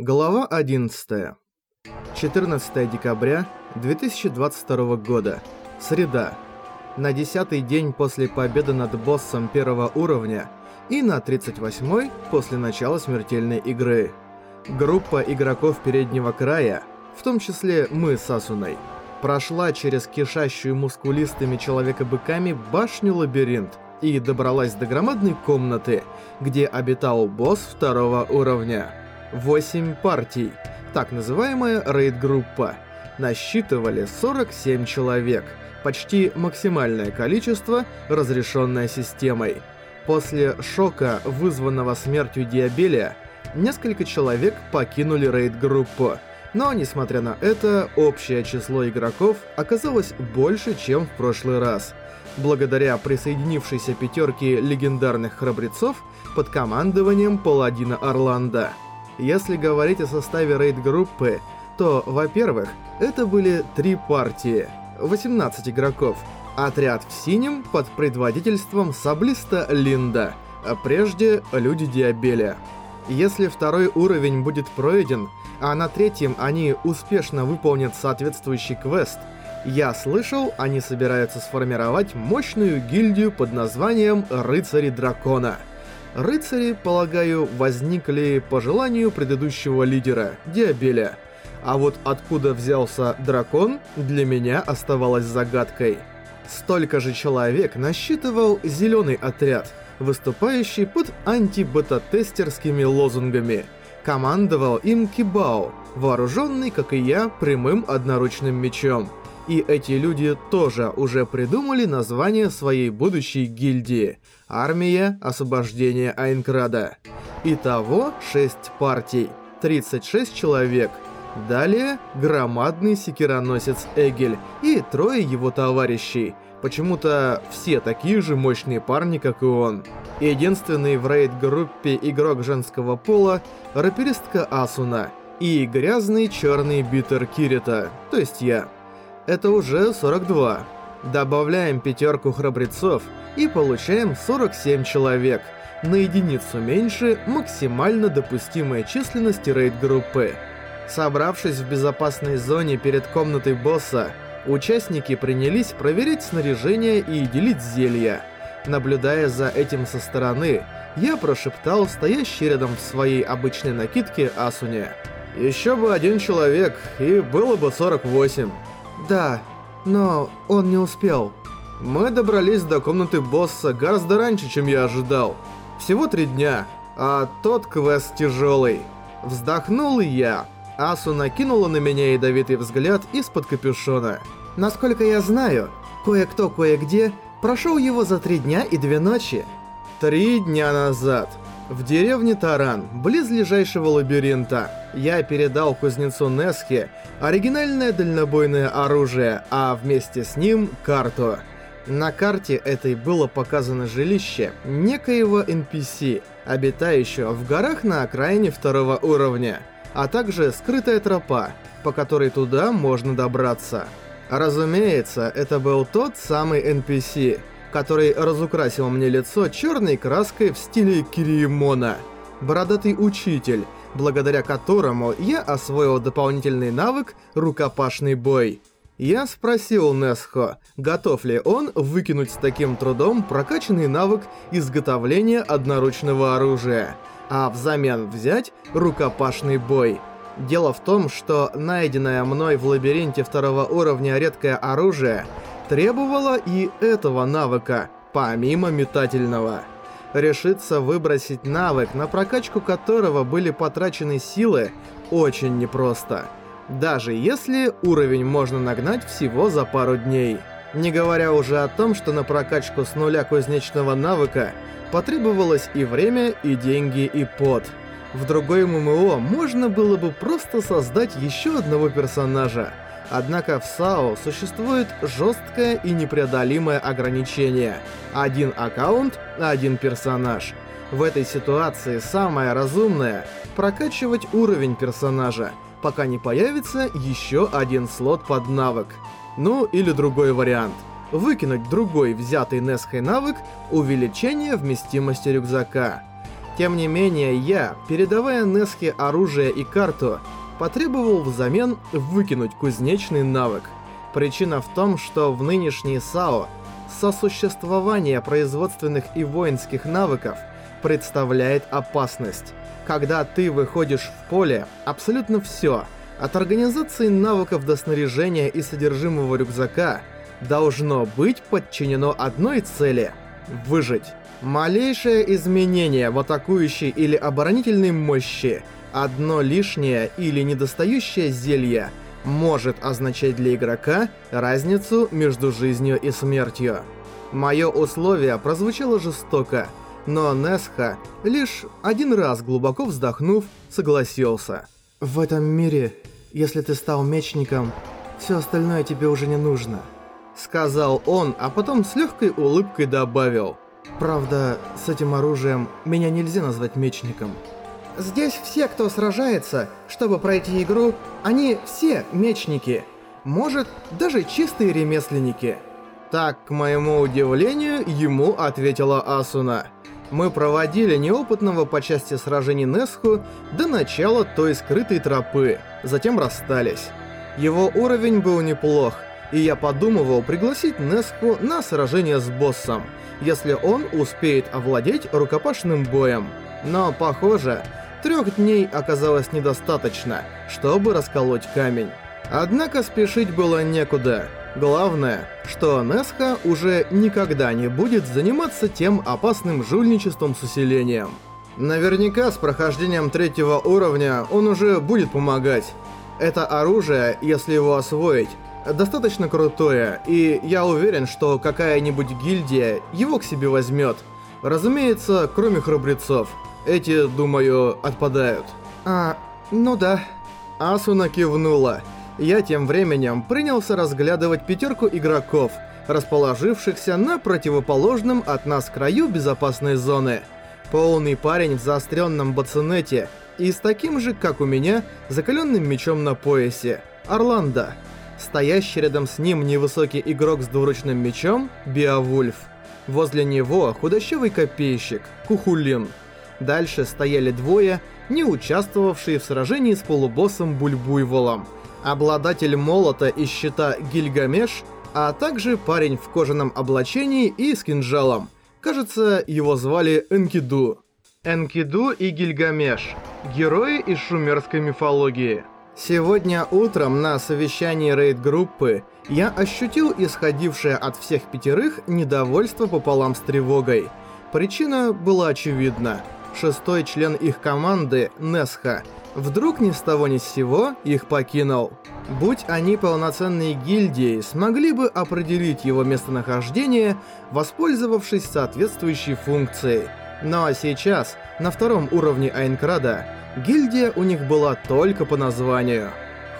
Глава 11. 14 декабря 2022 года. Среда. На 10 день после победы над боссом первого уровня и на 38 после начала смертельной игры. Группа игроков переднего края, в том числе мы с Асуной, прошла через кишащую мускулистыми человека-быками башню-лабиринт и добралась до громадной комнаты, где обитал босс второго уровня. 8 партий, так называемая рейд-группа, насчитывали 47 человек, почти максимальное количество, разрешенное системой. После шока, вызванного смертью Диабелия, несколько человек покинули рейд-группу, но, несмотря на это, общее число игроков оказалось больше, чем в прошлый раз, благодаря присоединившейся пятерке легендарных храбрецов под командованием Паладина Орландо. Если говорить о составе рейд-группы, то, во-первых, это были три партии, 18 игроков, отряд в синем под предводительством саблиста Линда, а прежде люди Диабеля. Если второй уровень будет пройден, а на третьем они успешно выполнят соответствующий квест, я слышал, они собираются сформировать мощную гильдию под названием «Рыцари Дракона». Рыцари, полагаю, возникли по желанию предыдущего лидера, Диабеля. А вот откуда взялся дракон, для меня оставалось загадкой. Столько же человек насчитывал зеленый отряд, выступающий под антибета-тестерскими лозунгами. Командовал им Кибао, вооруженный, как и я, прямым одноручным мечом. И эти люди тоже уже придумали название своей будущей гильдии – Армия освобождения Айнкрада. Итого 6 партий, 36 человек. Далее громадный секироносец Эгель и трое его товарищей. Почему-то все такие же мощные парни, как и он. Единственный в рейд-группе игрок женского пола – раперистка Асуна и грязный черный битер Кирита, то есть я. Это уже 42. Добавляем пятерку храбрецов и получаем 47 человек, на единицу меньше максимально допустимой численности рейд-группы. Собравшись в безопасной зоне перед комнатой босса, участники принялись проверять снаряжение и делить зелья. Наблюдая за этим со стороны, я прошептал стоящий рядом в своей обычной накидке Асуне. «Еще бы один человек, и было бы 48». «Да, но он не успел». Мы добрались до комнаты босса гораздо раньше, чем я ожидал. Всего три дня, а тот квест тяжелый. Вздохнул я. Асу накинула на меня ядовитый взгляд из-под капюшона. Насколько я знаю, кое-кто кое-где прошел его за три дня и две ночи. Три дня назад. В деревне Таран, близ близлежащего лабиринта, я передал кузнецу Несхе оригинальное дальнобойное оружие, а вместе с ним карту. На карте этой было показано жилище некоего NPC, обитающего в горах на окраине второго уровня, а также скрытая тропа, по которой туда можно добраться. Разумеется, это был тот самый NPC, который разукрасил мне лицо черной краской в стиле Кириемона. Бородатый учитель, благодаря которому я освоил дополнительный навык «Рукопашный бой». Я спросил Несхо, готов ли он выкинуть с таким трудом прокачанный навык изготовления одноручного оружия, а взамен взять рукопашный бой. Дело в том, что найденное мной в лабиринте второго уровня редкое оружие требовало и этого навыка, помимо метательного. Решиться выбросить навык, на прокачку которого были потрачены силы, очень непросто. Даже если уровень можно нагнать всего за пару дней. Не говоря уже о том, что на прокачку с нуля кузнечного навыка потребовалось и время, и деньги, и пот. В другой ММО можно было бы просто создать еще одного персонажа. Однако в САО существует жесткое и непреодолимое ограничение. Один аккаунт, один персонаж. В этой ситуации самое разумное – прокачивать уровень персонажа – пока не появится еще один слот под навык. Ну или другой вариант. Выкинуть другой взятый Несхой навык увеличение вместимости рюкзака. Тем не менее, я, передавая Неске оружие и карту, потребовал взамен выкинуть кузнечный навык. Причина в том, что в нынешней САО сосуществование производственных и воинских навыков представляет опасность. Когда ты выходишь в поле, абсолютно все, от организации навыков до снаряжения и содержимого рюкзака, должно быть подчинено одной цели – выжить. Малейшее изменение в атакующей или оборонительной мощи, одно лишнее или недостающее зелье может означать для игрока разницу между жизнью и смертью. Мое условие прозвучало жестоко, но Несха, лишь один раз глубоко вздохнув, согласился. «В этом мире, если ты стал мечником, все остальное тебе уже не нужно», — сказал он, а потом с легкой улыбкой добавил — Правда, с этим оружием меня нельзя назвать мечником. Здесь все, кто сражается, чтобы пройти игру, они все мечники. Может, даже чистые ремесленники. Так, к моему удивлению, ему ответила Асуна. Мы проводили неопытного по части сражений Несху до начала той скрытой тропы, затем расстались. Его уровень был неплох, и я подумывал пригласить Несху на сражение с боссом – если он успеет овладеть рукопашным боем. Но, похоже, трех дней оказалось недостаточно, чтобы расколоть камень. Однако спешить было некуда. Главное, что Несха уже никогда не будет заниматься тем опасным жульничеством с усилением. Наверняка с прохождением третьего уровня он уже будет помогать. Это оружие, если его освоить, достаточно крутое, и я уверен, что какая-нибудь гильдия его к себе возьмет. Разумеется, кроме храбрецов. Эти, думаю, отпадают. А, ну да. Асуна кивнула. Я тем временем принялся разглядывать пятерку игроков, расположившихся на противоположном от нас краю безопасной зоны. Полный парень в заостренном бацинете и с таким же, как у меня, закаленным мечом на поясе. Орландо. Стоящий рядом с ним невысокий игрок с двуручным мечом – Биовульф. Возле него худощавый копейщик – Кухулин. Дальше стояли двое, не участвовавшие в сражении с полубоссом Бульбуйволом. Обладатель молота и щита Гильгамеш, а также парень в кожаном облачении и с кинжалом. Кажется, его звали Энкиду. Энкиду и Гильгамеш – герои из шумерской мифологии. Сегодня утром на совещании рейд-группы я ощутил исходившее от всех пятерых недовольство пополам с тревогой. Причина была очевидна. Шестой член их команды, Несха, вдруг ни с того ни с сего их покинул. Будь они полноценной гильдией, смогли бы определить его местонахождение, воспользовавшись соответствующей функцией. Но сейчас, на втором уровне Айнкрада, Гильдия у них была только по названию.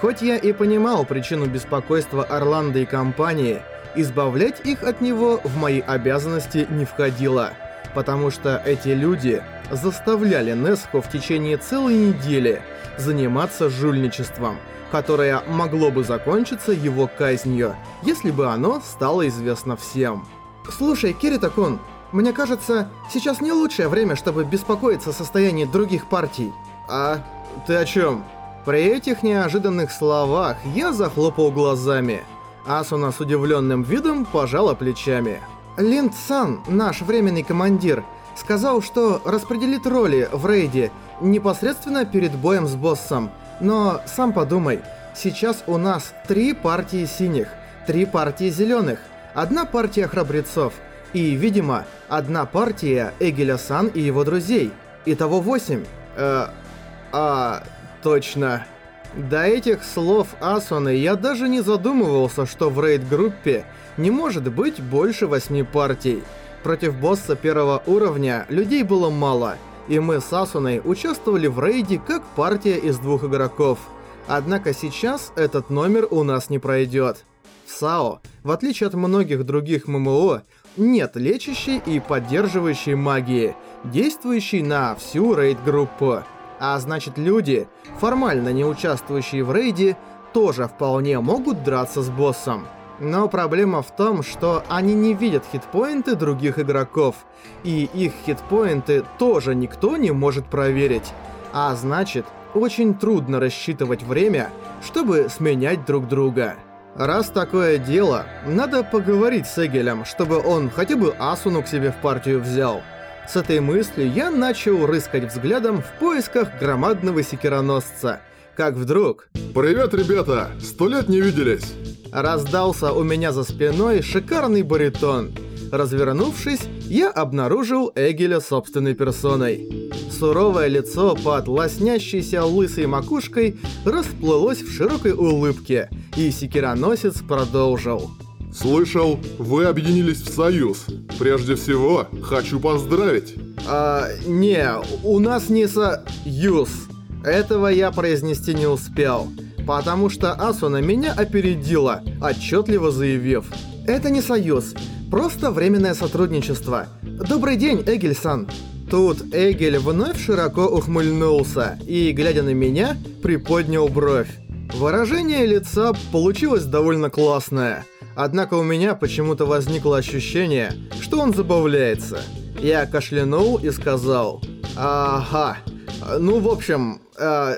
Хоть я и понимал причину беспокойства Орландо и компании, избавлять их от него в мои обязанности не входило, потому что эти люди заставляли Несхо в течение целой недели заниматься жульничеством, которое могло бы закончиться его казнью, если бы оно стало известно всем. «Слушай, Кирита-кун, мне кажется, сейчас не лучшее время, чтобы беспокоиться о состоянии других партий». «А ты о чем? При этих неожиданных словах я захлопал глазами. Асуна с удивленным видом пожала плечами. Линд Сан, наш временный командир, сказал, что распределит роли в рейде непосредственно перед боем с боссом. Но сам подумай, сейчас у нас три партии синих, три партии зеленых, одна партия храбрецов и, видимо, одна партия Эгеля Сан и его друзей. Итого восемь. Э, а, точно. До этих слов Асуны я даже не задумывался, что в рейд-группе не может быть больше восьми партий. Против босса первого уровня людей было мало, и мы с Асуной участвовали в рейде как партия из двух игроков. Однако сейчас этот номер у нас не пройдет. В САО, в отличие от многих других ММО, нет лечащей и поддерживающей магии, действующей на всю рейд-группу. А значит, люди, формально не участвующие в рейде, тоже вполне могут драться с боссом. Но проблема в том, что они не видят хитпоинты других игроков, и их хитпоинты тоже никто не может проверить. А значит, очень трудно рассчитывать время, чтобы сменять друг друга. Раз такое дело, надо поговорить с Эгелем, чтобы он хотя бы Асуну к себе в партию взял. С этой мыслью я начал рыскать взглядом в поисках громадного секироносца. Как вдруг... «Привет, ребята! Сто лет не виделись!» Раздался у меня за спиной шикарный баритон. Развернувшись, я обнаружил Эгеля собственной персоной. Суровое лицо под лоснящейся лысой макушкой расплылось в широкой улыбке, и секироносец продолжил. Слышал, вы объединились в союз. Прежде всего, хочу поздравить. А, не, у нас не союз. Этого я произнести не успел, потому что Асуна меня опередила, отчетливо заявив. Это не союз, просто временное сотрудничество. Добрый день, Эгель-сан. Тут Эгель вновь широко ухмыльнулся и, глядя на меня, приподнял бровь. Выражение лица получилось довольно классное – Однако у меня почему-то возникло ощущение, что он забавляется. Я кашлянул и сказал «Ага, ну в общем, э,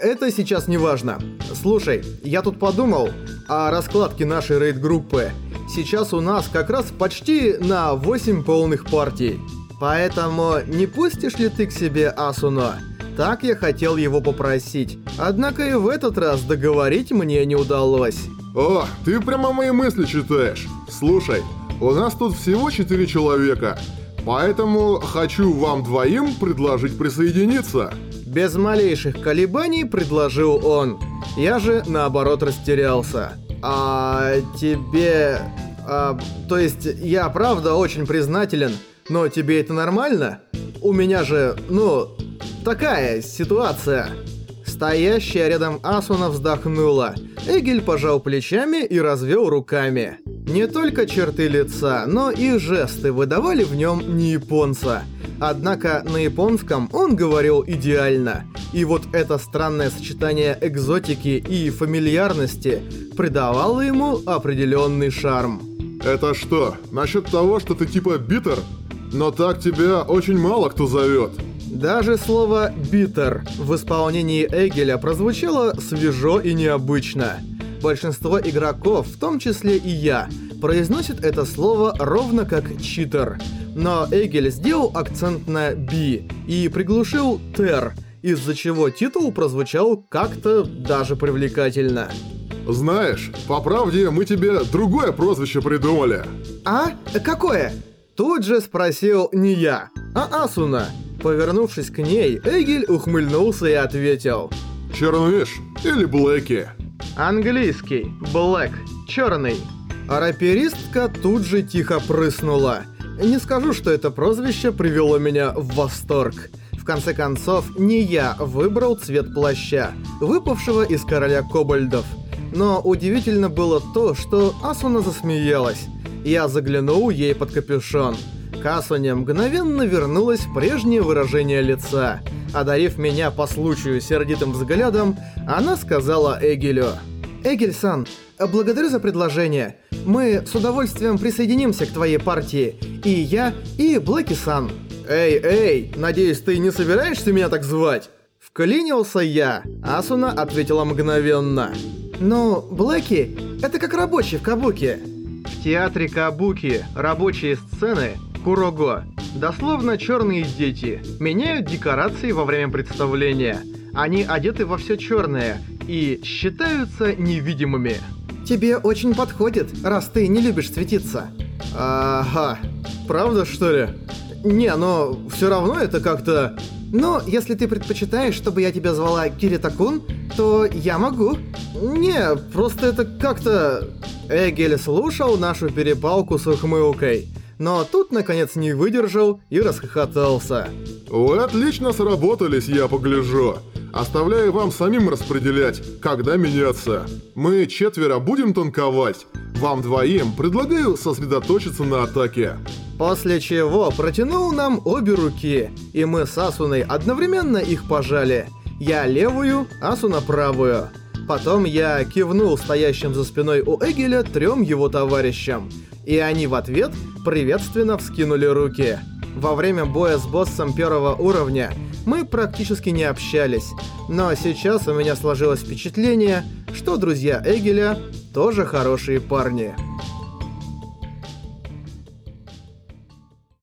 это сейчас не важно. Слушай, я тут подумал о раскладке нашей рейд-группы. Сейчас у нас как раз почти на 8 полных партий. Поэтому не пустишь ли ты к себе Асуно? Так я хотел его попросить. Однако и в этот раз договорить мне не удалось. О, ты прямо мои мысли читаешь. Слушай, у нас тут всего четыре человека, поэтому хочу вам двоим предложить присоединиться. Без малейших колебаний предложил он. Я же, наоборот, растерялся. А тебе... А, то есть, я правда очень признателен, но тебе это нормально? У меня же, ну, такая ситуация. Стоящая рядом Асуна вздохнула. Эгель пожал плечами и развел руками. Не только черты лица, но и жесты выдавали в нем не японца. Однако на японском он говорил идеально. И вот это странное сочетание экзотики и фамильярности придавало ему определенный шарм. Это что, насчет того, что ты типа битер? Но так тебя очень мало кто зовет. Даже слово «битер» в исполнении Эгеля прозвучало свежо и необычно. Большинство игроков, в том числе и я, произносит это слово ровно как «читер». Но Эгель сделал акцент на «би» и приглушил «тер», из-за чего титул прозвучал как-то даже привлекательно. Знаешь, по правде мы тебе другое прозвище придумали. А? Какое? Тут же спросил не я, а Асуна. Повернувшись к ней, Эгель ухмыльнулся и ответил. Черныш или Блэки? Английский. Блэк. Черный. А раперистка тут же тихо прыснула. Не скажу, что это прозвище привело меня в восторг. В конце концов, не я выбрал цвет плаща, выпавшего из короля кобальдов. Но удивительно было то, что Асуна засмеялась. Я заглянул ей под капюшон. Касуне мгновенно вернулось прежнее выражение лица. Одарив меня по случаю сердитым взглядом, она сказала Эгелю. «Эгель-сан, благодарю за предложение. Мы с удовольствием присоединимся к твоей партии. И я, и Блэки-сан». «Эй, эй, надеюсь, ты не собираешься меня так звать?» Вклинился я, Асуна ответила мгновенно. «Ну, Блэки, это как рабочий в Кабуке». В театре Кабуки рабочие сцены Курого. Дословно черные дети. Меняют декорации во время представления. Они одеты во все черное и считаются невидимыми. Тебе очень подходит, раз ты не любишь светиться. Ага. Правда, что ли? Не, но все равно это как-то... Но если ты предпочитаешь, чтобы я тебя звала Киритакун, то я могу. Не, просто это как-то... Эгель слушал нашу перепалку с ухмылкой но тут наконец не выдержал и расхохотался. «Вы отлично сработались, я погляжу. Оставляю вам самим распределять, когда меняться. Мы четверо будем танковать. Вам двоим предлагаю сосредоточиться на атаке». После чего протянул нам обе руки, и мы с Асуной одновременно их пожали. Я левую, Асуна правую. Потом я кивнул стоящим за спиной у Эгеля трем его товарищам, и они в ответ приветственно вскинули руки. Во время боя с боссом первого уровня мы практически не общались, но сейчас у меня сложилось впечатление, что друзья Эгеля тоже хорошие парни.